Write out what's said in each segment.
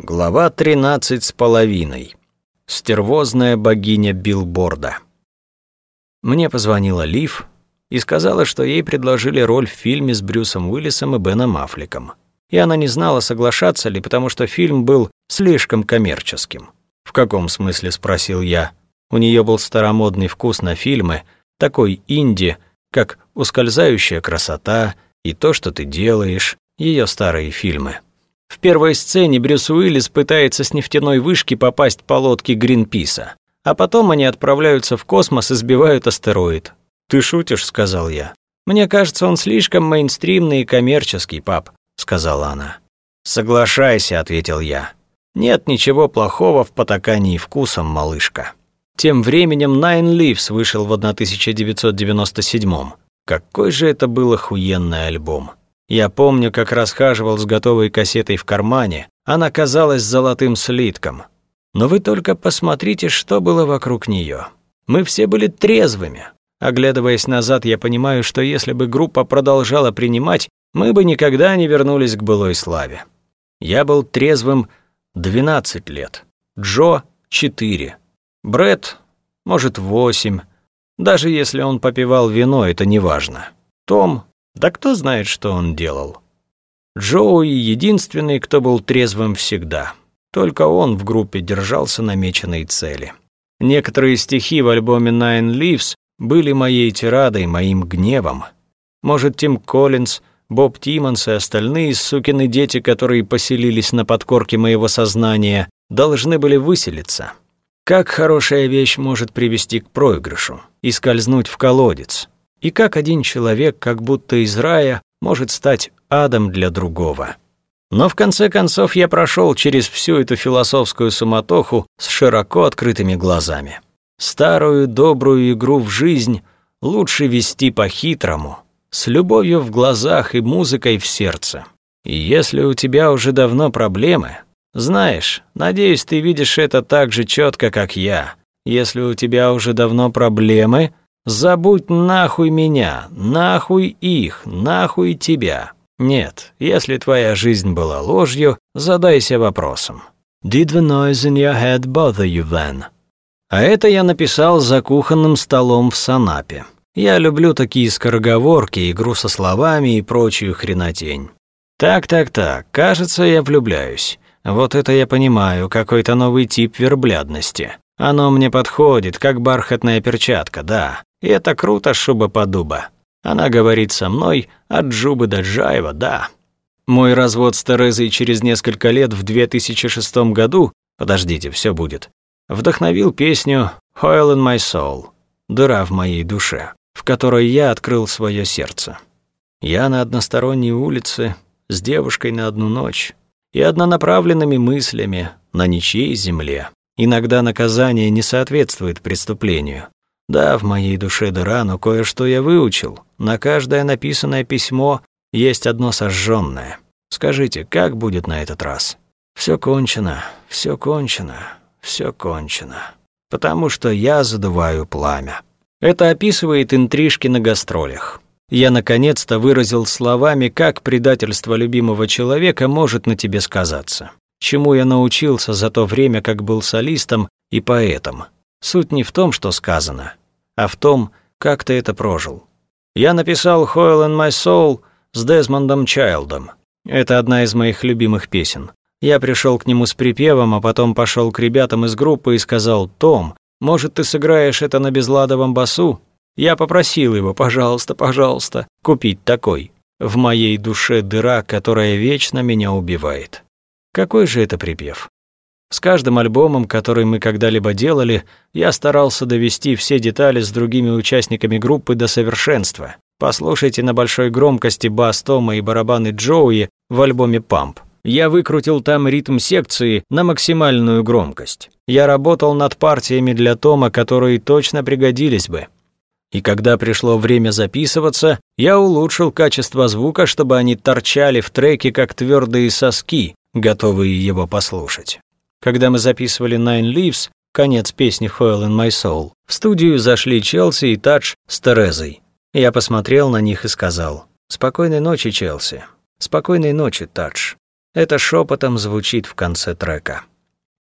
Глава тринадцать с половиной. Стервозная богиня билборда. Мне позвонила Лив и сказала, что ей предложили роль в фильме с Брюсом Уиллисом и Беном Аффлеком. И она не знала, соглашаться ли, потому что фильм был слишком коммерческим. «В каком смысле?» – спросил я. У нее был старомодный вкус на фильмы, такой инди, как «Ускользающая красота» и «То, что ты делаешь», ее старые фильмы. В первой сцене Брюс Уиллис пытается с нефтяной вышки попасть по лодке Гринписа, а потом они отправляются в космос и сбивают астероид. «Ты шутишь?» – сказал я. «Мне кажется, он слишком мейнстримный и коммерческий, пап», – сказала она. «Соглашайся», – ответил я. «Нет ничего плохого в потакании вкусом, малышка». Тем временем Nine Leaves вышел в 1997 -м. Какой же это был охуенный альбом. Я помню, как расхаживал с готовой кассетой в кармане, она казалась золотым слитком. Но вы только посмотрите, что было вокруг нее. Мы все были трезвыми. Оглядываясь назад, я понимаю, что если бы группа продолжала принимать, мы бы никогда не вернулись к былой славе. Я был трезвым 12 лет, Джо — 4, Бред, может, 8. Даже если он попивал вино, это не важно. Том да кто знает, что он делал. Джоуи единственный, кто был трезвым всегда. Только он в группе держался намеченной цели. Некоторые стихи в альбоме Nine Leaves были моей тирадой, моим гневом. Может, Тим Коллинз, Боб Тиммонс и остальные сукины дети, которые поселились на подкорке моего сознания, должны были выселиться. Как хорошая вещь может привести к проигрышу и скользнуть в колодец? И как один человек, как будто из рая, может стать адом для другого. Но в конце концов я прошел через всю эту философскую суматоху с широко открытыми глазами. Старую добрую игру в жизнь лучше вести по-хитрому, с любовью в глазах и музыкой в сердце. И если у тебя уже давно проблемы, знаешь, надеюсь, ты видишь это так же четко, как я. Если у тебя уже давно проблемы, Забудь нахуй меня, нахуй их, нахуй тебя. Нет, если твоя жизнь была ложью, задайся вопросом. Did the noise in your head bother you then? А это я написал за кухонным столом в Санапе. Я люблю такие скороговорки, игру со словами и прочую хренотень. Так-так-так, кажется, я влюбляюсь. Вот это я понимаю, какой-то новый тип верблядности. Оно мне подходит, как бархатная перчатка, да. И это круто, шуба-подуба. Она говорит со мной от Джубы до Джаева, да. Мой развод с Терезой через несколько лет в 2006 году, подождите, все будет, вдохновил песню «Oil in my soul» «Дыра в моей душе», в которой я открыл свое сердце. Я на односторонней улице, с девушкой на одну ночь и однонаправленными мыслями на ничьей земле. Иногда наказание не соответствует преступлению, да, в моей душе дыра, но кое-что я выучил. На каждое написанное письмо есть одно сожженное. Скажите, как будет на этот раз? Все кончено, все кончено, все кончено. Потому что я задуваю пламя. Это описывает интрижки на гастролях. Я наконец-то выразил словами, как предательство любимого человека может на тебе сказаться. Чему я научился за то время, как был солистом и поэтом. Суть не в том, что сказано, а в том, как ты это прожил. Я написал «Hoyle in my soul» с Дезмондом Чайлдом. Это одна из моих любимых песен. Я пришел к нему с припевом, а потом пошел к ребятам из группы и сказал «Том, может, ты сыграешь это на безладовом басу?» Я попросил его, пожалуйста, пожалуйста, купить такой. В моей душе дыра, которая вечно меня убивает. Какой же это припев? С каждым альбомом, который мы когда-либо делали, я старался довести все детали с другими участниками группы до совершенства. Послушайте на большой громкости бас Тома и барабаны Джоуи в альбоме «Памп». Я выкрутил там ритм секции на максимальную громкость. Я работал над партиями для Тома, которые точно пригодились бы. И когда пришло время записываться, я улучшил качество звука, чтобы они торчали в треке как твердые соски, готовые его послушать. Когда мы записывали Nine Leaves, конец песни Hoyle in My Soul, в студию зашли Челси и Тадж с Терезой. Я посмотрел на них и сказал, «Спокойной ночи, Челси. Спокойной ночи, Тадж». Это шепотом звучит в конце трека.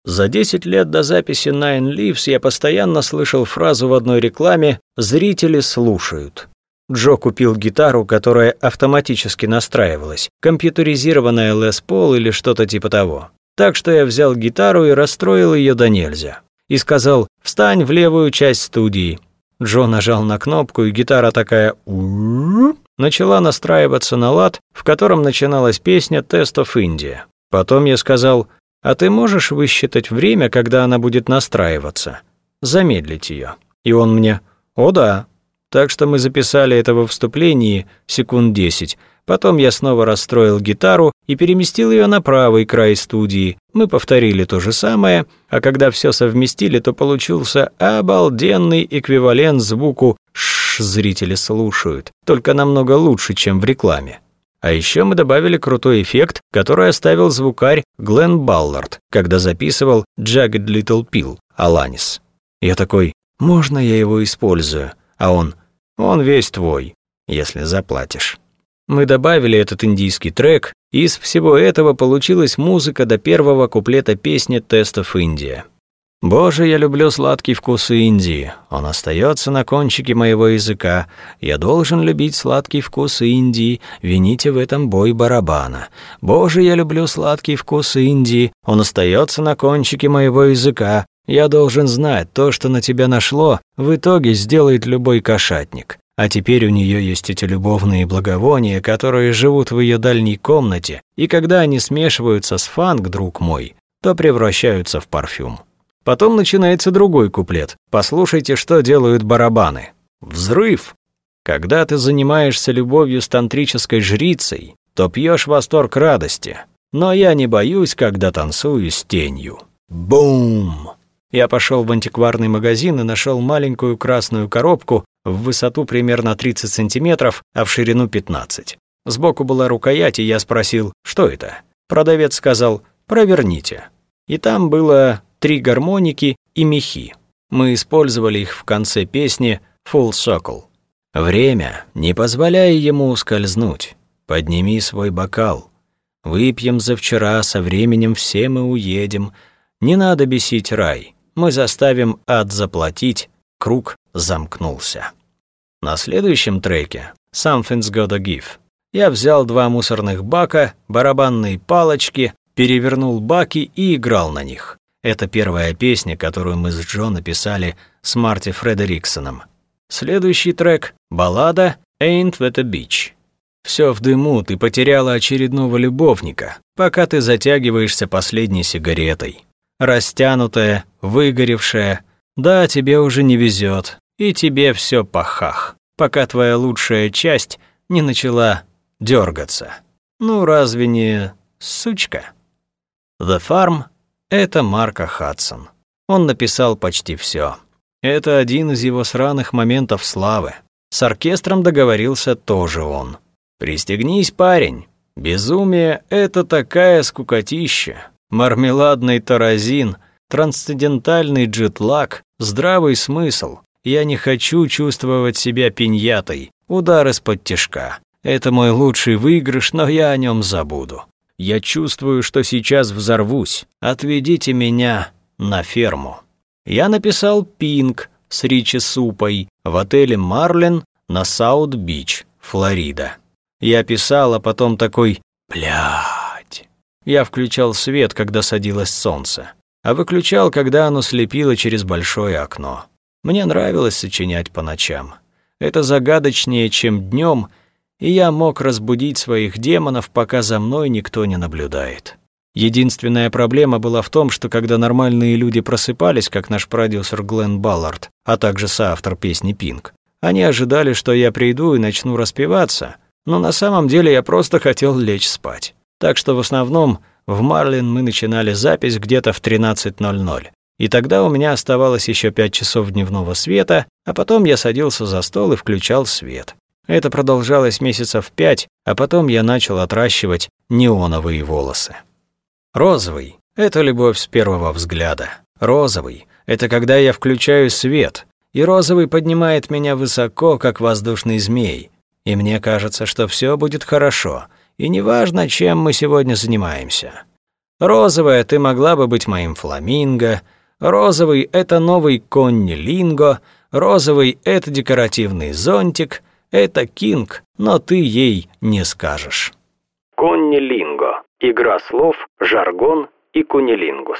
За 10 лет до записи Nine Leaves я постоянно слышал фразу в одной рекламе «Зрители слушают». Джо купил гитару, которая автоматически настраивалась, компьютеризированная Les Paul или что-то типа того. Так что я взял гитару и расстроил ее до нельзя. И сказал «Встань в левую часть студии». Джо нажал на кнопку, и гитара такая начала настраиваться на лад, в котором начиналась песня «Test of India». Потом я сказал «А ты можешь высчитать время, когда она будет настраиваться? Замедлить ее?» И он мне «О да». Так что мы записали это во вступлении секунд десять, Потом я снова расстроил гитару и переместил ее на правый край студии. Мы повторили то же самое, а когда все совместили, то получился обалденный эквивалент звуку «шш» зрители слушают, только намного лучше, чем в рекламе. А еще мы добавили крутой эффект, который оставил звукарь Глен Баллард, когда записывал «Jagged Little Pill» Аланис. Я такой «Можно я его использую?» А он «Он весь твой, если заплатишь». Мы добавили этот индийский трек, и из всего этого получилась музыка до первого куплета песни «Тестов Индия». «Боже, я люблю сладкий вкус Индии. Он остается на кончике моего языка. Я должен любить сладкий вкус Индии. Вините в этом бой барабана. Боже, я люблю сладкий вкус Индии. Он остается на кончике моего языка. Я должен знать, то, что на тебя нашло, в итоге сделает любой кошатник. А теперь у нее есть эти любовные благовония, которые живут в ее дальней комнате, и когда они смешиваются с фанк, друг мой, то превращаются в парфюм. Потом начинается другой куплет. Послушайте, что делают барабаны. Взрыв! Когда ты занимаешься любовью с тантрической жрицей, то пьешь восторг радости. Но я не боюсь, когда танцую с тенью. Бум! Я пошел в антикварный магазин и нашел маленькую красную коробку в высоту примерно 30 сантиметров, а в ширину 15. Сбоку была рукоять, и я спросил, что это? Продавец сказал, проверните. И там было три гармоники и мехи. Мы использовали их в конце песни «Full Circle». Время, не позволяя ему ускользнуть. Подними свой бокал. Выпьем за вчера, со временем все мы уедем. Не надо бесить рай. Мы заставим ад заплатить, круг замкнулся. На следующем треке «Something's Gotta Give» я взял два мусорных бака, барабанные палочки, перевернул баки и играл на них. Это первая песня, которую мы с Джо написали с Марти Фредериксоном. Следующий трек — баллада «Ain't That a Beach». Все в дыму, ты потеряла очередного любовника, пока ты затягиваешься последней сигаретой растянутая, выгоревшая. Да, тебе уже не везет, и тебе все пахах, пока твоя лучшая часть не начала дергаться. Ну, разве не сучка? The Farm — это Марка Хадсон. Он написал почти все. Это один из его сраных моментов славы. С оркестром договорился тоже он. «Пристегнись, парень. Безумие — это такая скукотища мармеладный таразин, трансцендентальный джетлаг, здравый смысл. Я не хочу чувствовать себя пиньятой, удар из-под тишка. Это мой лучший выигрыш, но я о нем забуду. Я чувствую, что сейчас взорвусь. Отведите меня на ферму. Я написал «Пинк» с Ричи Супой в отеле «Марлен» на Саут-Бич, Флорида. Я писал, а потом такой «Бля». Я включал свет, когда садилось солнце, а выключал, когда оно слепило через большое окно. Мне нравилось сочинять по ночам. Это загадочнее, чем днем, и я мог разбудить своих демонов, пока за мной никто не наблюдает. Единственная проблема была в том, что когда нормальные люди просыпались, как наш продюсер Глен Баллард, а также соавтор песни «Пинк», они ожидали, что я приду и начну распеваться, но на самом деле я просто хотел лечь спать. Так что в основном в Марлин мы начинали запись где-то в 13.00. И тогда у меня оставалось еще пять часов дневного света, а потом я садился за стол и включал свет. Это продолжалось месяцев пять, а потом я начал отращивать неоновые волосы. Розовый — это любовь с первого взгляда. Розовый — это когда я включаю свет, и розовый поднимает меня высоко, как воздушный змей. И мне кажется, что все будет хорошо — и неважно, чем мы сегодня занимаемся. Розовая ты могла бы быть моим фламинго, розовый — это новый конни линго, розовый — это декоративный зонтик, это кинг, но ты ей не скажешь. Конни-линго. Игра слов, жаргон и кунилингус.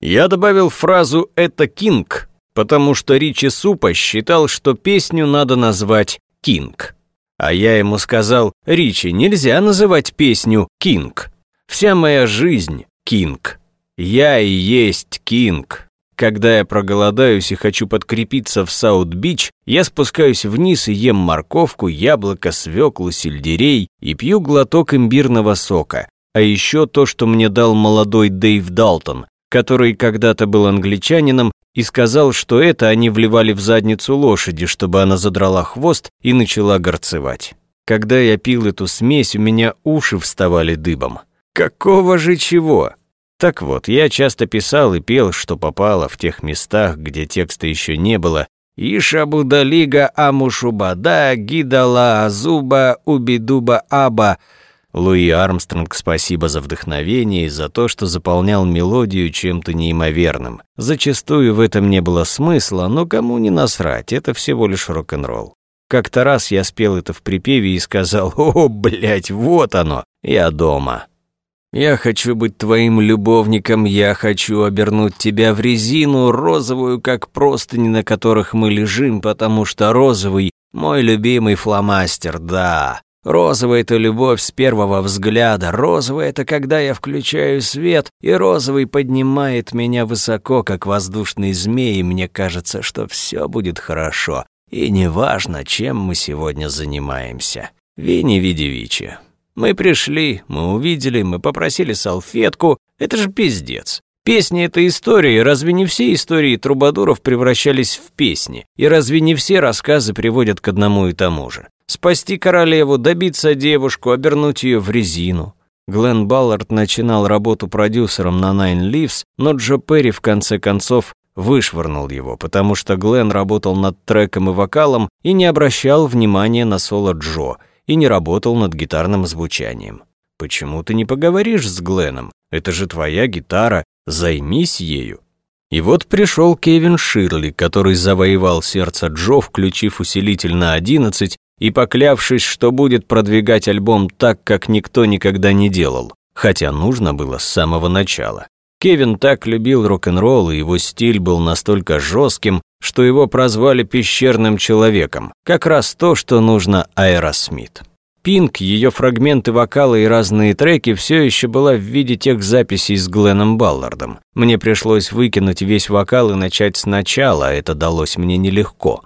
Я добавил фразу «это кинг», потому что Ричи Супа считал, что песню надо назвать «Кинг». А я ему сказал, «Ричи, нельзя называть песню «Кинг». Вся моя жизнь — Кинг. Я и есть Кинг. Когда я проголодаюсь и хочу подкрепиться в Саут-Бич, я спускаюсь вниз и ем морковку, яблоко, свеклу, сельдерей и пью глоток имбирного сока. А еще то, что мне дал молодой Дэйв Далтон, который когда-то был англичанином и сказал, что это они вливали в задницу лошади, чтобы она задрала хвост и начала горцевать. Когда я пил эту смесь, у меня уши вставали дыбом. Какого же чего? Так вот, я часто писал и пел, что попало в тех местах, где текста еще не было. Ишабудалига амушубада, гидала азуба, убидуба аба. Луи Армстронг спасибо за вдохновение и за то, что заполнял мелодию чем-то неимоверным. Зачастую в этом не было смысла, но кому не насрать, это всего лишь рок-н-ролл. Как-то раз я спел это в припеве и сказал «О, блядь, вот оно, я дома». Я хочу быть твоим любовником, я хочу обернуть тебя в резину розовую, как простыни, на которых мы лежим, потому что розовый — мой любимый фломастер, да. Розовый — это любовь с первого взгляда, розовый — это когда я включаю свет, и розовый поднимает меня высоко, как воздушный змей, и мне кажется, что все будет хорошо, и неважно, чем мы сегодня занимаемся. Вини Видевичи. Мы пришли, мы увидели, мы попросили салфетку. Это же пиздец. Песни — это история, и разве не все истории трубадуров превращались в песни? И разве не все рассказы приводят к одному и тому же? Спасти королеву, добиться девушку, обернуть ее в резину. Глен Баллард начинал работу продюсером на Nine Leaves, но Джо Перри в конце концов вышвырнул его, потому что Глен работал над треком и вокалом и не обращал внимания на соло Джо — и не работал над гитарным звучанием. Почему ты не поговоришь с Гленом? Это же твоя гитара, займись ею. И вот пришел Кевин Ширли, который завоевал сердце Джо, включив усилитель на 11 и поклявшись, что будет продвигать альбом так, как никто никогда не делал, хотя нужно было с самого начала. Кевин так любил рок-н-ролл, и его стиль был настолько жестким, что его прозвали пещерным человеком. Как раз то, что нужно Аэросмит. Пинк, ее фрагменты вокала и разные треки все еще была в виде тех записей с Гленном Баллардом. Мне пришлось выкинуть весь вокал и начать сначала, а это далось мне нелегко.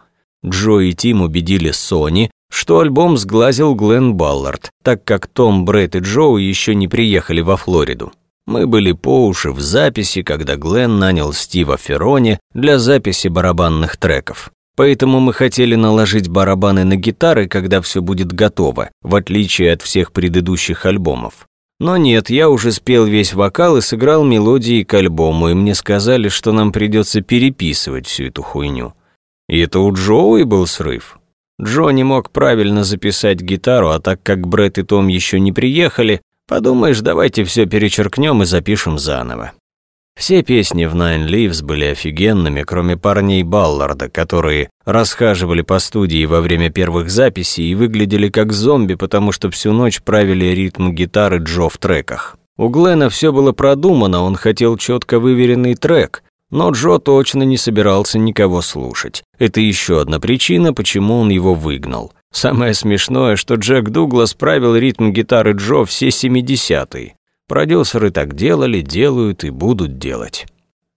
Джо и Тим убедили Сони, что альбом сглазил Глен Баллард, так как Том, Брэд и Джоу еще не приехали во Флориду. Мы были по уши в записи, когда Глен нанял Стива Феррони для записи барабанных треков. Поэтому мы хотели наложить барабаны на гитары, когда все будет готово, в отличие от всех предыдущих альбомов. Но нет, я уже спел весь вокал и сыграл мелодии к альбому, и мне сказали, что нам придется переписывать всю эту хуйню. И это у Джоуи был срыв. Джо не мог правильно записать гитару, а так как Брэд и Том еще не приехали, Подумаешь, давайте все перечеркнем и запишем заново. Все песни в Nine Leaves были офигенными, кроме парней Балларда, которые расхаживали по студии во время первых записей и выглядели как зомби, потому что всю ночь правили ритм гитары Джо в треках. У Глена все было продумано, он хотел четко выверенный трек, но Джо точно не собирался никого слушать. Это еще одна причина, почему он его выгнал. Самое смешное, что Джек Дуглас правил ритм гитары Джо все 70-е. Продюсеры так делали, делают и будут делать.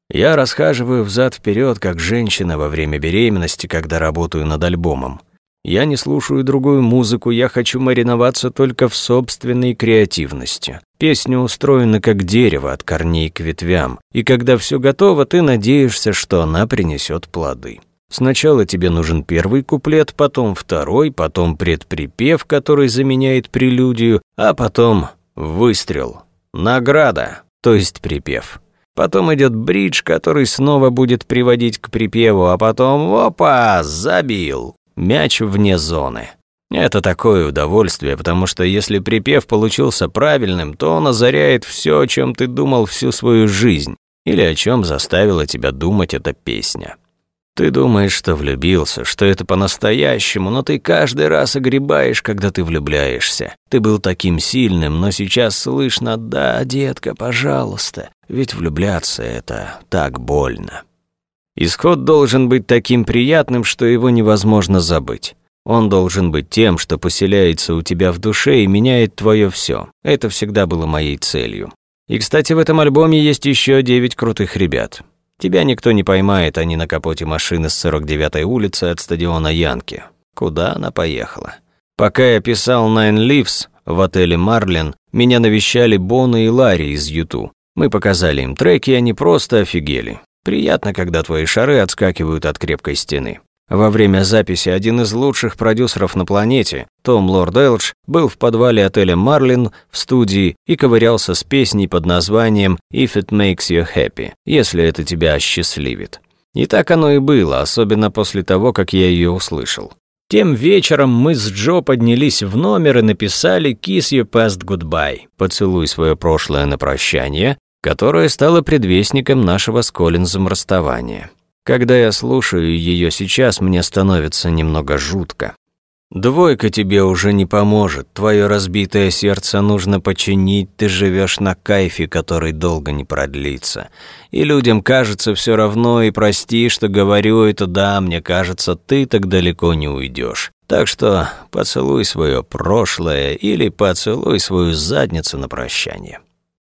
Я расхаживаю взад-вперед, как женщина во время беременности, когда работаю над альбомом. Я не слушаю другую музыку, я хочу мариноваться только в собственной креативности. Песня устроена как дерево от корней к ветвям, и когда все готово, ты надеешься, что она принесет плоды. Сначала тебе нужен первый куплет, потом второй, потом предприпев, который заменяет прелюдию, а потом выстрел. Награда, то есть припев. Потом идет бридж, который снова будет приводить к припеву, а потом опа, забил. Мяч вне зоны. Это такое удовольствие, потому что если припев получился правильным, то он озаряет все, о чем ты думал всю свою жизнь, или о чем заставила тебя думать эта песня. Ты думаешь, что влюбился, что это по-настоящему, но ты каждый раз огребаешь, когда ты влюбляешься. Ты был таким сильным, но сейчас слышно «да, детка, пожалуйста», ведь влюбляться — это так больно. Исход должен быть таким приятным, что его невозможно забыть. Он должен быть тем, что поселяется у тебя в душе и меняет твое все. Это всегда было моей целью. И, кстати, в этом альбоме есть еще девять крутых ребят. Тебя никто не поймает, они на капоте машины с 49-й улицы от стадиона Янки. Куда она поехала? Пока я писал Nine Leaves в отеле Марлин, меня навещали Бона и Ларри из Юту. Мы показали им треки, и они просто офигели. Приятно, когда твои шары отскакивают от крепкой стены. Во время записи один из лучших продюсеров на планете, Том Лорд Элдж, был в подвале отеля «Марлин» в студии и ковырялся с песней под названием «If it makes you happy», если это тебя осчастливит. И так оно и было, особенно после того, как я ее услышал. Тем вечером мы с Джо поднялись в номер и написали «Kiss your past goodbye» – «Поцелуй свое прошлое на прощание», которое стало предвестником нашего с Коллинзом расставания. Когда я слушаю ее сейчас, мне становится немного жутко. Двойка тебе уже не поможет, твое разбитое сердце нужно починить, ты живешь на кайфе, который долго не продлится. И людям кажется все равно, и прости, что говорю это, да, мне кажется, ты так далеко не уйдешь. Так что поцелуй свое прошлое или поцелуй свою задницу на прощание.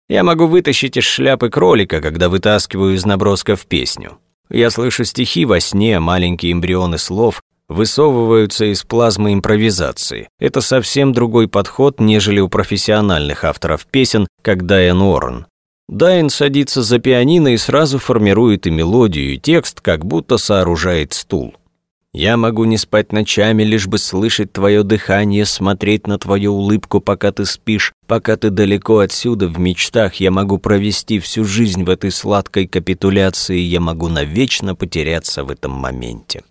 Я могу вытащить из шляпы кролика, когда вытаскиваю из набросков песню. Я слышу стихи во сне, маленькие эмбрионы слов высовываются из плазмы импровизации. Это совсем другой подход, нежели у профессиональных авторов песен, как Дайан Уоррен. Дайан садится за пианино и сразу формирует и мелодию, и текст, как будто сооружает стул. Я могу не спать ночами, лишь бы слышать твое дыхание, смотреть на твою улыбку, пока ты спишь, пока ты далеко отсюда в мечтах. Я могу провести всю жизнь в этой сладкой капитуляции, я могу навечно потеряться в этом моменте.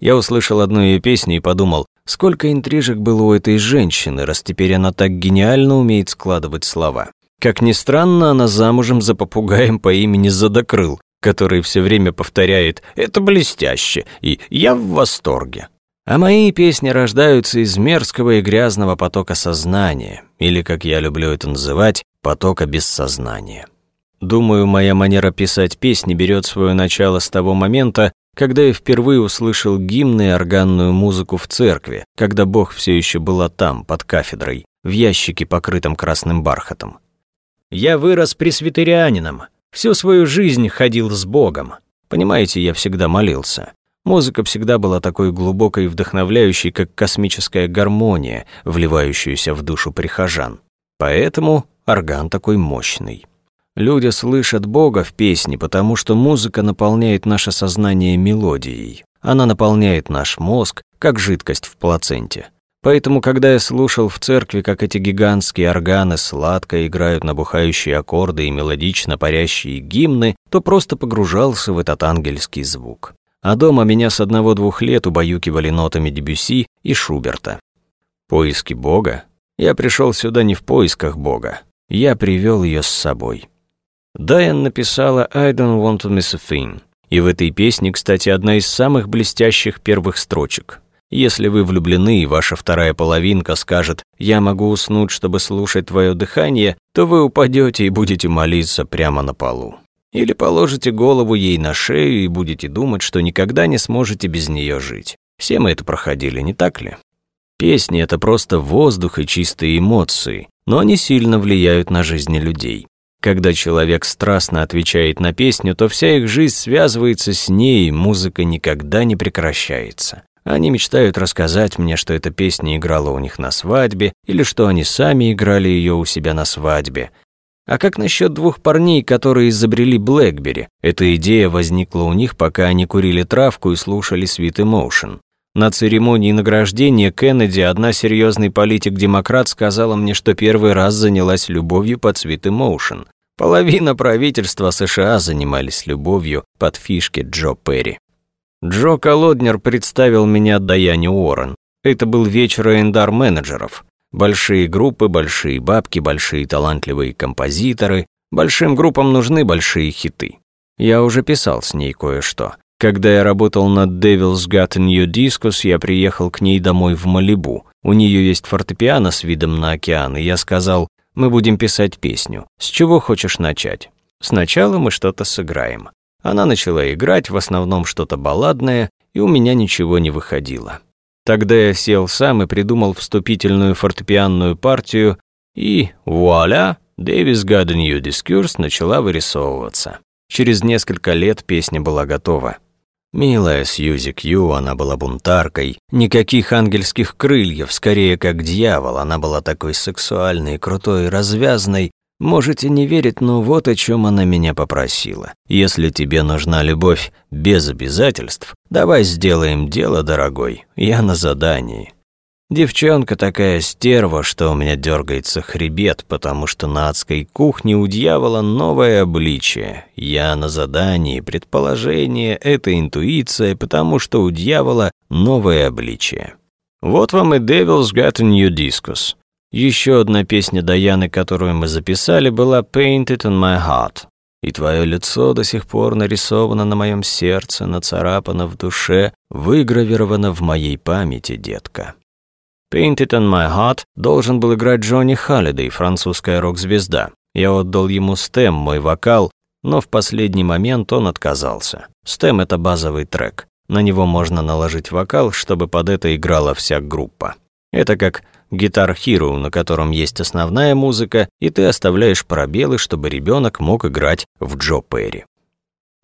Я услышал одну ее песню и подумал, сколько интрижек было у этой женщины, раз теперь она так гениально умеет складывать слова. Как ни странно, она замужем за попугаем по имени Задокрыл, который все время повторяет «это блестяще» и «я в восторге». А мои песни рождаются из мерзкого и грязного потока сознания, или, как я люблю это называть, потока бессознания. Думаю, моя манера писать песни берет свое начало с того момента, когда я впервые услышал гимны и органную музыку в церкви, когда Бог все еще была там, под кафедрой, в ящике, покрытом красным бархатом. Я вырос пресвитерианином, Всю свою жизнь ходил с Богом. Понимаете, я всегда молился. Музыка всегда была такой глубокой и вдохновляющей, как космическая гармония, вливающаяся в душу прихожан. Поэтому орган такой мощный. Люди слышат Бога в песне, потому что музыка наполняет наше сознание мелодией. Она наполняет наш мозг, как жидкость в плаценте. Поэтому, когда я слушал в церкви, как эти гигантские органы сладко играют набухающие аккорды и мелодично парящие гимны, то просто погружался в этот ангельский звук. А дома меня с одного-двух лет убаюкивали нотами Дебюси и Шуберта. Поиски Бога? Я пришел сюда не в поисках Бога. Я привел ее с собой. Дайан написала «I don't want to miss a thing». И в этой песне, кстати, одна из самых блестящих первых строчек. Если вы влюблены, и ваша вторая половинка скажет «я могу уснуть, чтобы слушать твое дыхание», то вы упадете и будете молиться прямо на полу. Или положите голову ей на шею и будете думать, что никогда не сможете без нее жить. Все мы это проходили, не так ли? Песни — это просто воздух и чистые эмоции, но они сильно влияют на жизни людей. Когда человек страстно отвечает на песню, то вся их жизнь связывается с ней, музыка никогда не прекращается. Они мечтают рассказать мне, что эта песня играла у них на свадьбе, или что они сами играли ее у себя на свадьбе. А как насчет двух парней, которые изобрели Блэкбери? Эта идея возникла у них, пока они курили травку и слушали Sweet Emotion. На церемонии награждения Кеннеди одна серьезный политик-демократ сказала мне, что первый раз занялась любовью под Sweet Emotion. Половина правительства США занимались любовью под фишки Джо Перри. Джо Колоднер представил меня Даяне Уоррен. Это был вечер эндар менеджеров Большие группы, большие бабки, большие талантливые композиторы. Большим группам нужны большие хиты. Я уже писал с ней кое-что. Когда я работал над Devil's Got a New Discus, я приехал к ней домой в Малибу. У нее есть фортепиано с видом на океан, и я сказал, мы будем писать песню. С чего хочешь начать? Сначала мы что-то сыграем. Она начала играть, в основном что-то балладное, и у меня ничего не выходило. Тогда я сел сам и придумал вступительную фортепианную партию, и вуаля, Дэвис New Discourse начала вырисовываться. Через несколько лет песня была готова. Милая Сьюзи Кью, она была бунтаркой. Никаких ангельских крыльев, скорее как дьявол. Она была такой сексуальной, крутой, развязной. Можете не верить, но вот о чем она меня попросила. Если тебе нужна любовь без обязательств, давай сделаем дело, дорогой. Я на задании. Девчонка такая стерва, что у меня дергается хребет, потому что на адской кухне у дьявола новое обличие. Я на задании, предположение, это интуиция, потому что у дьявола новое обличие. Вот вам и Devil's Got a New Discus. Еще одна песня Даяны, которую мы записали, была Painted on My Heart. И твое лицо до сих пор нарисовано на моем сердце, нацарапано в душе, выгравировано в моей памяти, детка. Painted on My Heart должен был играть Джонни Халлидей, французская рок-звезда. Я отдал ему stem, мой вокал, но в последний момент он отказался. Стем — это базовый трек. На него можно наложить вокал, чтобы под это играла вся группа. Это как Guitar Hero, на котором есть основная музыка, и ты оставляешь пробелы, чтобы ребенок мог играть в Джо Перри.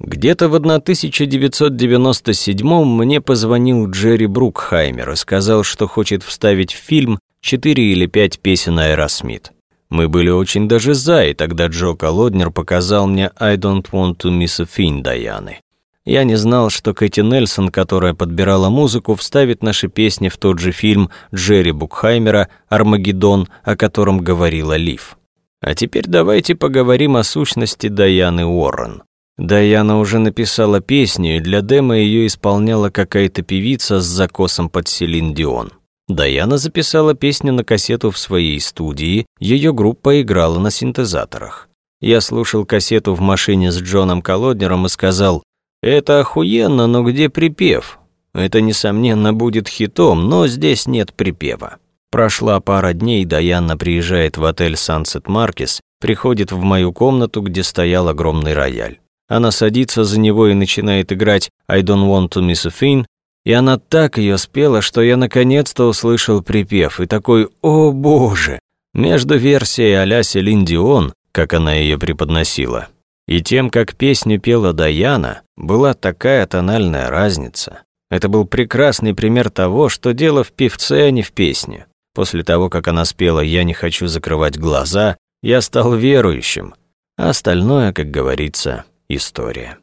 Где-то в 1997 мне позвонил Джерри Брукхаймер и сказал, что хочет вставить в фильм 4 или 5 песен Аэросмит. Мы были очень даже за, и тогда Джо Колоднер показал мне «I don't want to miss a thing» Даяны. Я не знал, что Кэти Нельсон, которая подбирала музыку, вставит наши песни в тот же фильм Джерри Букхаймера «Армагеддон», о котором говорила Лив. А теперь давайте поговорим о сущности Даяны Уоррен. Даяна уже написала песню, и для демо ее исполняла какая-то певица с закосом под Селин Дион. Даяна записала песню на кассету в своей студии, ее группа играла на синтезаторах. Я слушал кассету в машине с Джоном Колоднером и сказал, «Это охуенно, но где припев?» Это, несомненно, будет хитом, но здесь нет припева. Прошла пара дней, Даяна приезжает в отель Sunset Marquis, приходит в мою комнату, где стоял огромный рояль. Она садится за него и начинает играть «I don't want to miss a thing», и она так ее спела, что я наконец-то услышал припев, и такой «О боже!» Между версией а-ля Селин Дион, как она ее преподносила, и тем, как песню пела Даяна, была такая тональная разница. Это был прекрасный пример того, что дело в певце, а не в песне. После того, как она спела «Я не хочу закрывать глаза», я стал верующим, а остальное, как говорится, история.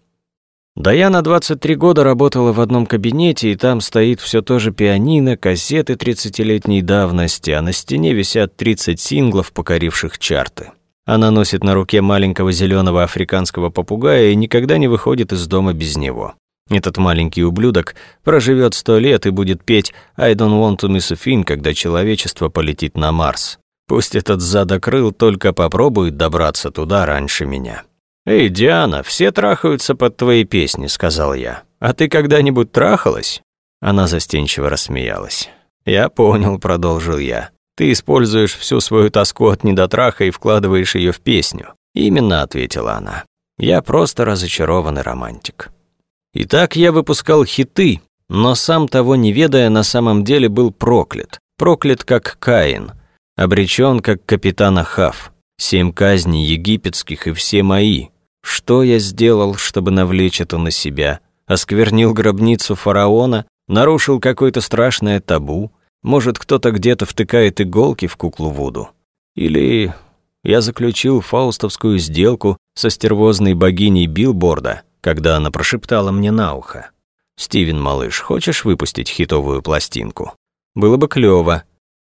Даяна 23 года работала в одном кабинете, и там стоит все то же пианино, кассеты 30-летней давности, а на стене висят 30 синглов, покоривших чарты. Она носит на руке маленького зеленого африканского попугая и никогда не выходит из дома без него. Этот маленький ублюдок проживет сто лет и будет петь «I don't want to miss a thing», когда человечество полетит на Марс. Пусть этот задокрыл только попробует добраться туда раньше меня. «Эй, Диана, все трахаются под твои песни», — сказал я. «А ты когда-нибудь трахалась?» Она застенчиво рассмеялась. «Я понял», — продолжил я. «Ты используешь всю свою тоску от недотраха и вкладываешь ее в песню». «Именно», — ответила она. «Я просто разочарованный романтик». Итак, я выпускал хиты, но сам того не ведая, на самом деле был проклят. Проклят как Каин, обречен как капитан Ахав. Семь казней египетских и все мои, что я сделал, чтобы навлечь это на себя? Осквернил гробницу фараона? Нарушил какое-то страшное табу? Может, кто-то где-то втыкает иголки в куклу Вуду? Или я заключил фаустовскую сделку со стервозной богиней Билборда, когда она прошептала мне на ухо. «Стивен, малыш, хочешь выпустить хитовую пластинку? Было бы клёво.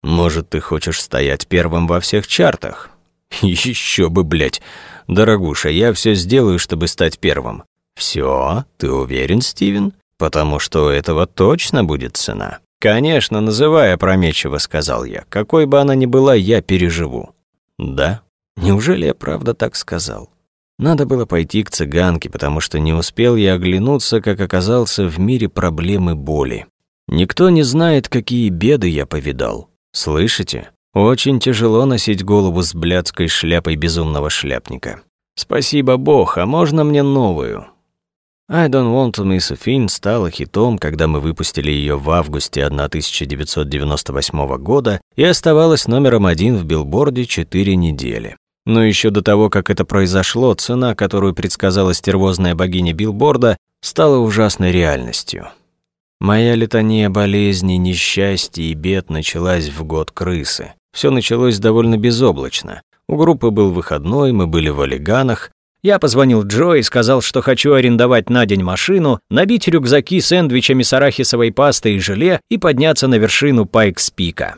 Может, ты хочешь стоять первым во всех чартах? Еще бы, блядь. Дорогуша, я все сделаю, чтобы стать первым. Все? Ты уверен, Стивен? Потому что этого точно будет цена. «Конечно, называй опрометчиво», — сказал я. «Какой бы она ни была, я переживу». «Да? Неужели я правда так сказал?» Надо было пойти к цыганке, потому что не успел я оглянуться, как оказался в мире проблемы боли. Никто не знает, какие беды я повидал. Слышите? Очень тяжело носить голову с блядской шляпой безумного шляпника. Спасибо бог, а можно мне новую? I Don't Want to Miss a Thing стала хитом, когда мы выпустили ее в августе 1998 года и оставалась номером один в билборде 4 недели. Но еще до того, как это произошло, цена, которую предсказала стервозная богиня билборда, стала ужасной реальностью. Моя летания болезней, несчастья и бед началась в год крысы. Все началось довольно безоблачно. У группы был выходной, мы были в Олиганах. Я позвонил Джо и сказал, что хочу арендовать на день машину, набить рюкзаки сэндвичами с арахисовой пастой и желе и подняться на вершину Пайкс-Пика.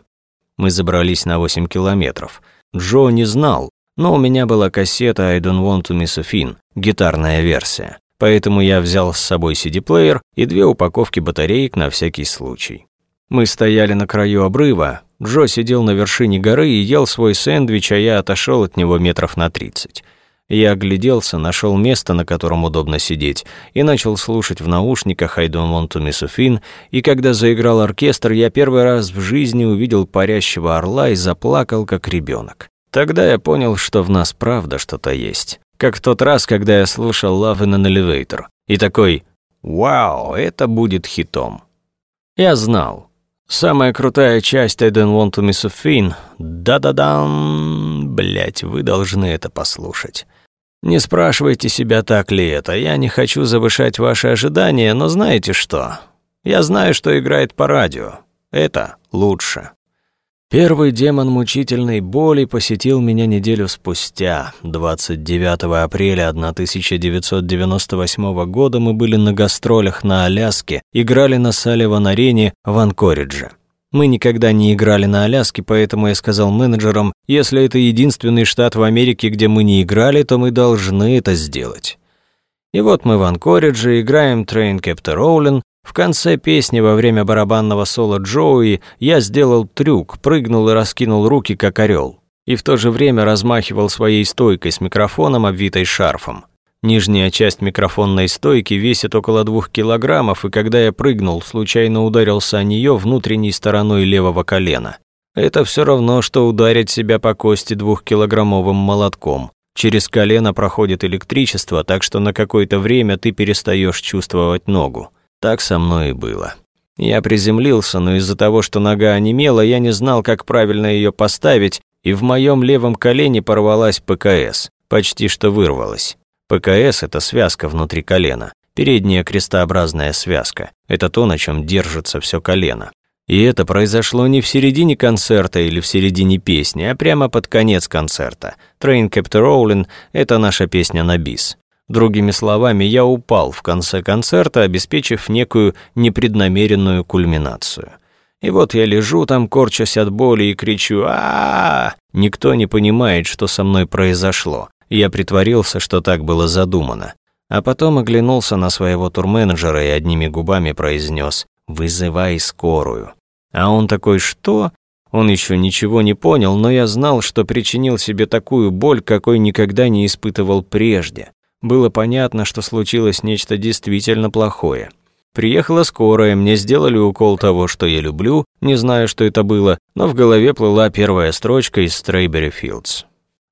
Мы забрались на 8 километров. Джо не знал, но у меня была кассета «I don't want to miss a thing», гитарная версия. Поэтому я взял с собой CD-плеер и две упаковки батареек на всякий случай. Мы стояли на краю обрыва, Джо сидел на вершине горы и ел свой сэндвич, а я отошел от него метров на тридцать. Я огляделся, нашел место, на котором удобно сидеть, и начал слушать в наушниках «I don't want to miss a thing», и когда заиграл оркестр, я первый раз в жизни увидел парящего орла и заплакал, как ребенок. Тогда я понял, что в нас правда что-то есть. Как в тот раз, когда я слушал Love in an Elevator. И такой «Вау, это будет хитом». Я знал. Самая крутая часть I Don't Want to Miss a Thing. Да-да-дам. Блять, вы должны это послушать. Не спрашивайте себя, так ли это. Я не хочу завышать ваши ожидания, но знаете что? Я знаю, что играет по радио. Это лучше. Первый демон мучительной боли посетил меня неделю спустя. 29 апреля 1998 года мы были на гастролях на Аляске, играли на Салливан-арене в Анкоридже. Мы никогда не играли на Аляске, поэтому я сказал менеджерам, если это единственный штат в Америке, где мы не играли, то мы должны это сделать. И вот мы в Анкоридже играем Train Captain Rowling, в конце песни во время барабанного соло Джоуи я сделал трюк, прыгнул и раскинул руки, как орел, и в то же время размахивал своей стойкой с микрофоном, обвитой шарфом. Нижняя часть микрофонной стойки весит около двух килограммов, и когда я прыгнул, случайно ударился о нее внутренней стороной левого колена. Это все равно, что ударить себя по кости двухкилограммовым молотком. Через колено проходит электричество, так что на какое-то время ты перестаешь чувствовать ногу. Так со мной и было. Я приземлился, но из-за того, что нога онемела, я не знал, как правильно ее поставить, и в моем левом колене порвалась ПКС, почти что вырвалась. ПКС – это связка внутри колена, передняя крестообразная связка. Это то, на чем держится все колено. И это произошло не в середине концерта или в середине песни, а прямо под конец концерта. Train Kept Rolling – это наша песня на бис. Другими словами, я упал в конце концерта, обеспечив некую непреднамеренную кульминацию. И вот я лежу там, корчась от боли и кричу а, -а, -а Никто не понимает, что со мной произошло. Я притворился, что так было задумано. А потом оглянулся на своего турменеджера и одними губами произнес «Вызывай скорую». А он такой «Что?» Он еще ничего не понял, но я знал, что причинил себе такую боль, какой никогда не испытывал прежде. Было понятно, что случилось нечто действительно плохое. Приехала скорая, мне сделали укол того, что я люблю, не знаю, что это было, но в голове плыла первая строчка из Strawberry Fields.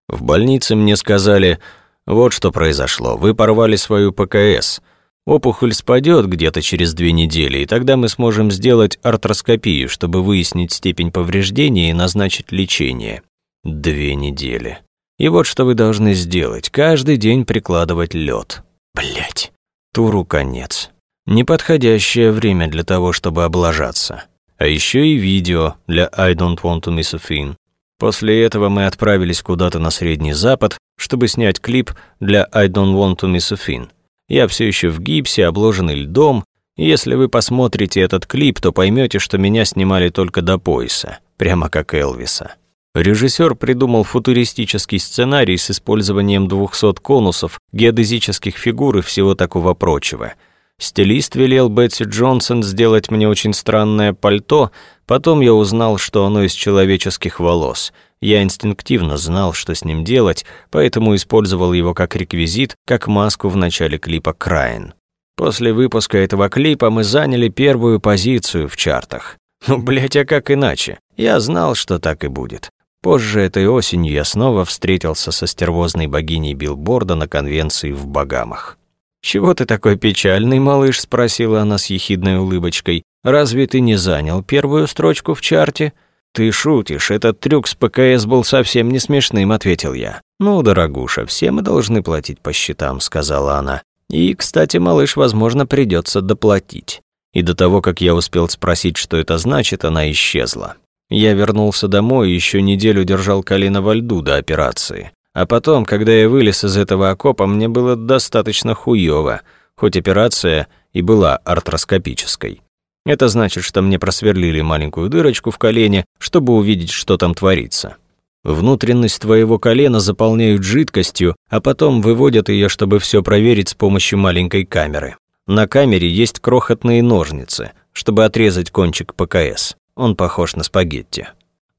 В больнице мне сказали, вот что произошло, вы порвали свою ПКС. Опухоль спадет где-то через две недели, и тогда мы сможем сделать артроскопию, чтобы выяснить степень повреждения и назначить лечение. Две недели. И вот что вы должны сделать. Каждый день прикладывать лед. Блять. Туру конец. Неподходящее время для того, чтобы облажаться. А еще и видео для I don't want to miss a thing. После этого мы отправились куда-то на Средний Запад, чтобы снять клип для I don't want to miss a thing. Я все еще в гипсе, обложенный льдом, если вы посмотрите этот клип, то поймете, что меня снимали только до пояса, прямо как Элвиса. Режиссер придумал футуристический сценарий с использованием 200 конусов, геодезических фигур и всего такого прочего. Стилист велел Бетси Джонсон сделать мне очень странное пальто, потом я узнал, что оно из человеческих волос. Я инстинктивно знал, что с ним делать, поэтому использовал его как реквизит, как маску в начале клипа «Крайн». После выпуска этого клипа мы заняли первую позицию в чартах. Ну, блять, а как иначе? Я знал, что так и будет. Позже этой осенью я снова встретился со стервозной богиней билборда на конвенции в Багамах. «Чего ты такой печальный, малыш?» – спросила она с ехидной улыбочкой. «Разве ты не занял первую строчку в чарте?» «Ты шутишь, этот трюк с ПКС был совсем не смешным», – ответил я. «Ну, дорогуша, все мы должны платить по счетам», – сказала она. «И, кстати, малыш, возможно, придется доплатить». И до того, как я успел спросить, что это значит, она исчезла. Я вернулся домой и еще неделю держал колено во льду до операции. А потом, когда я вылез из этого окопа, мне было достаточно хуёво, хоть операция и была артроскопической. Это значит, что мне просверлили маленькую дырочку в колене, чтобы увидеть, что там творится. Внутренность твоего колена заполняют жидкостью, а потом выводят ее, чтобы все проверить с помощью маленькой камеры. На камере есть крохотные ножницы, чтобы отрезать кончик ПКС. Он похож на спагетти.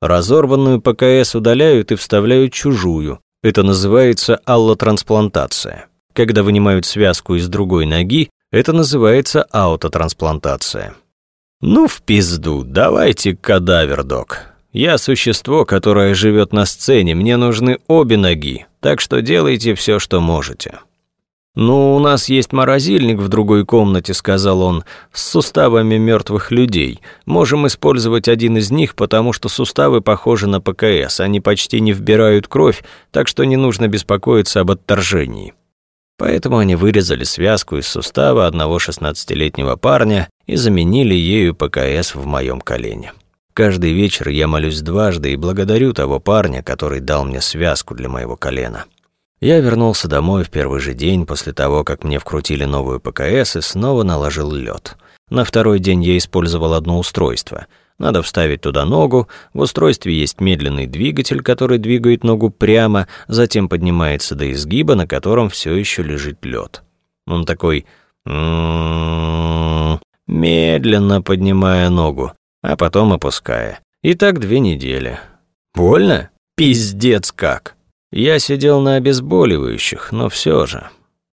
Разорванную ПКС удаляют и вставляют чужую, это называется аллотрансплантация. Когда вынимают связку из другой ноги, это называется аутотрансплантация. Ну в пизду, давайте кадавер, док. Я существо, которое живет на сцене, мне нужны обе ноги, так что делайте все, что можете. «Ну, у нас есть морозильник в другой комнате», — сказал он, — «с суставами мертвых людей. Можем использовать один из них, потому что суставы похожи на ПКС, они почти не вбирают кровь, так что не нужно беспокоиться об отторжении». Поэтому они вырезали связку из сустава одного шестнадцатилетнего парня и заменили ею ПКС в моем колене. Каждый вечер я молюсь дважды и благодарю того парня, который дал мне связку для моего колена. Я вернулся домой в первый же день после того, как мне вкрутили новую ПКС и снова наложил лед. На второй день я использовал одно устройство. Надо вставить туда ногу, в устройстве есть медленный двигатель, который двигает ногу прямо, затем поднимается до изгиба, на котором все еще лежит лед. Он такой... медленно поднимая ногу, а потом опуская. И так две недели. Больно? Пиздец как! Я сидел на обезболивающих, но все же.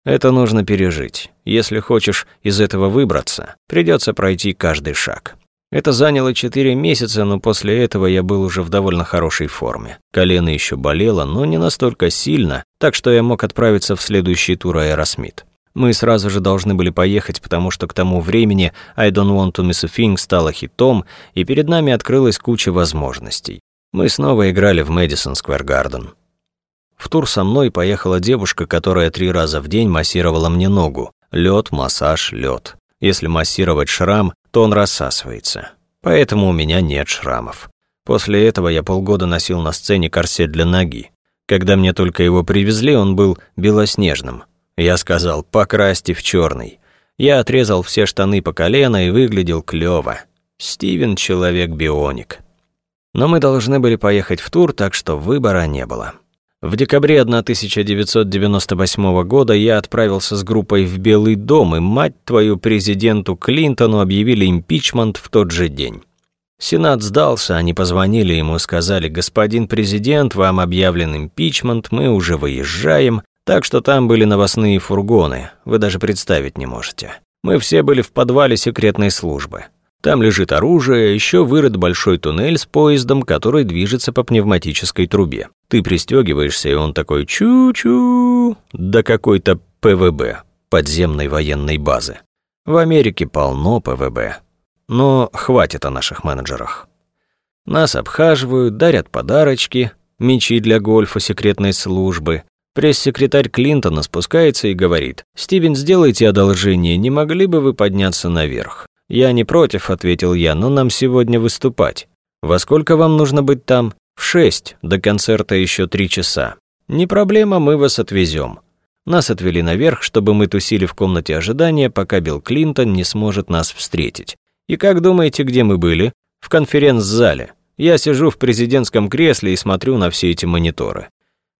Это нужно пережить. Если хочешь из этого выбраться, придется пройти каждый шаг. Это заняло четыре месяца, но после этого я был уже в довольно хорошей форме. Колено еще болело, но не настолько сильно, так что я мог отправиться в следующий тур Аэросмит. Мы сразу же должны были поехать, потому что к тому времени «I don't want to miss a thing» стала хитом, и перед нами открылась куча возможностей. Мы снова играли в Мэдисон Сквер Гарден. В тур со мной поехала девушка, которая три раза в день массировала мне ногу. Лед, массаж, лед. Если массировать шрам, то он рассасывается. Поэтому у меня нет шрамов. После этого я полгода носил на сцене корсет для ноги. Когда мне только его привезли, он был белоснежным. Я сказал, покрасьте в черный. Я отрезал все штаны по колено и выглядел клёво. Стивен — человек-бионик. Но мы должны были поехать в тур, так что выбора не было. В декабре 1998 года я отправился с группой в Белый дом, и мать твою президенту Клинтону объявили импичмент в тот же день. Сенат сдался, они позвонили ему и сказали, «Господин президент, вам объявлен импичмент, мы уже выезжаем», так что там были новостные фургоны, вы даже представить не можете. Мы все были в подвале секретной службы. Там лежит оружие, еще вырыт большой туннель с поездом, который движется по пневматической трубе. Ты пристегиваешься, и он такой чу-чу до какой-то ПВБ, подземной военной базы. В Америке полно ПВБ. Но хватит о наших менеджерах. Нас обхаживают, дарят подарочки, мечи для гольфа секретной службы. Пресс-секретарь Клинтона спускается и говорит, «Стивен, сделайте одолжение, не могли бы вы подняться наверх?» «Я не против», — ответил я, — «но нам сегодня выступать. Во сколько вам нужно быть там?» «В шесть. До концерта еще три часа. Не проблема, мы вас отвезем». Нас отвели наверх, чтобы мы тусили в комнате ожидания, пока Билл Клинтон не сможет нас встретить. И как думаете, где мы были? В конференц-зале. Я сижу в президентском кресле и смотрю на все эти мониторы.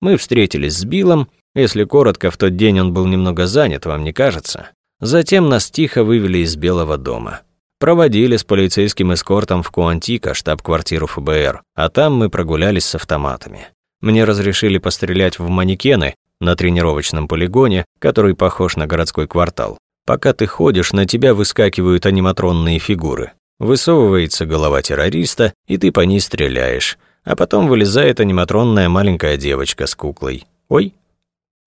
Мы встретились с Биллом. Если коротко, в тот день он был немного занят, вам не кажется? Затем нас тихо вывели из Белого дома. Проводили с полицейским эскортом в Куантико, штаб-квартиру ФБР, а там мы прогулялись с автоматами. Мне разрешили пострелять в манекены на тренировочном полигоне, который похож на городской квартал. Пока ты ходишь, на тебя выскакивают аниматронные фигуры. Высовывается голова террориста, и ты по ней стреляешь. А потом вылезает аниматронная маленькая девочка с куклой. Ой.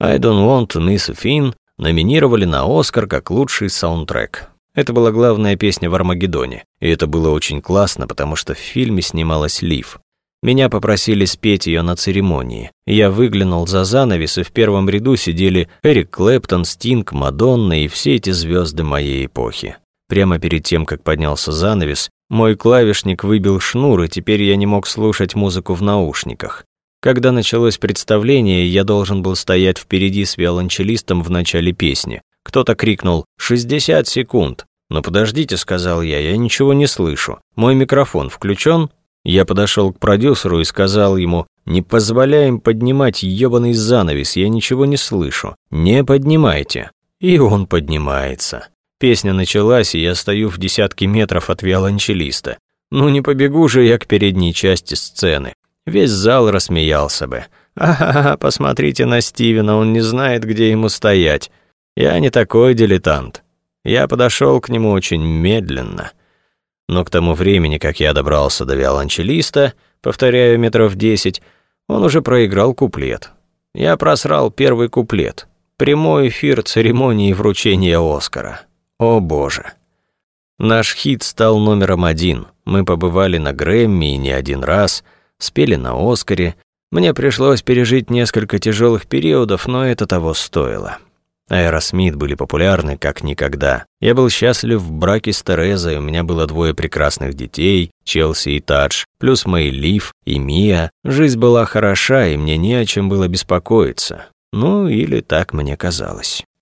I Don't Want to Miss a Thing номинировали на Оскар как лучший саундтрек. Это была главная песня в Армагеддоне, и это было очень классно, потому что в фильме снималась Лив. Меня попросили спеть ее на церемонии. Я выглянул за занавес, и в первом ряду сидели Эрик Клэптон, Стинг, Мадонна и все эти звезды моей эпохи. Прямо перед тем, как поднялся занавес, мой клавишник выбил шнур, и теперь я не мог слушать музыку в наушниках. Когда началось представление, я должен был стоять впереди с виолончелистом в начале песни. Кто-то крикнул «60 секунд!» «Но подождите», — сказал я, — «я ничего не слышу. Мой микрофон включен?» Я подошел к продюсеру и сказал ему, «Не позволяем поднимать ёбаный занавес, я ничего не слышу. Не поднимайте». И он поднимается. Песня началась, и я стою в десятке метров от виолончелиста. Ну не побегу же я к передней части сцены. Весь зал рассмеялся бы. «Ага, посмотрите на Стивена, он не знает, где ему стоять. Я не такой дилетант». Я подошел к нему очень медленно но к тому времени, как я добрался до виолончелиста, повторяю, метров десять, он уже проиграл куплет. Я просрал первый куплет. Прямой эфир церемонии вручения Оскара. О боже. Наш хит стал номером один. Мы побывали на Грэмми не один раз, спели на Оскаре. Мне пришлось пережить несколько тяжелых периодов, но это того стоило. Аэросмит были популярны как никогда. Я был счастлив в браке с Терезой, у меня было двое прекрасных детей, Челси и Тадж, плюс мои Лив и Мия. Жизнь была хороша, и мне не о чем было беспокоиться. Ну, или так мне казалось.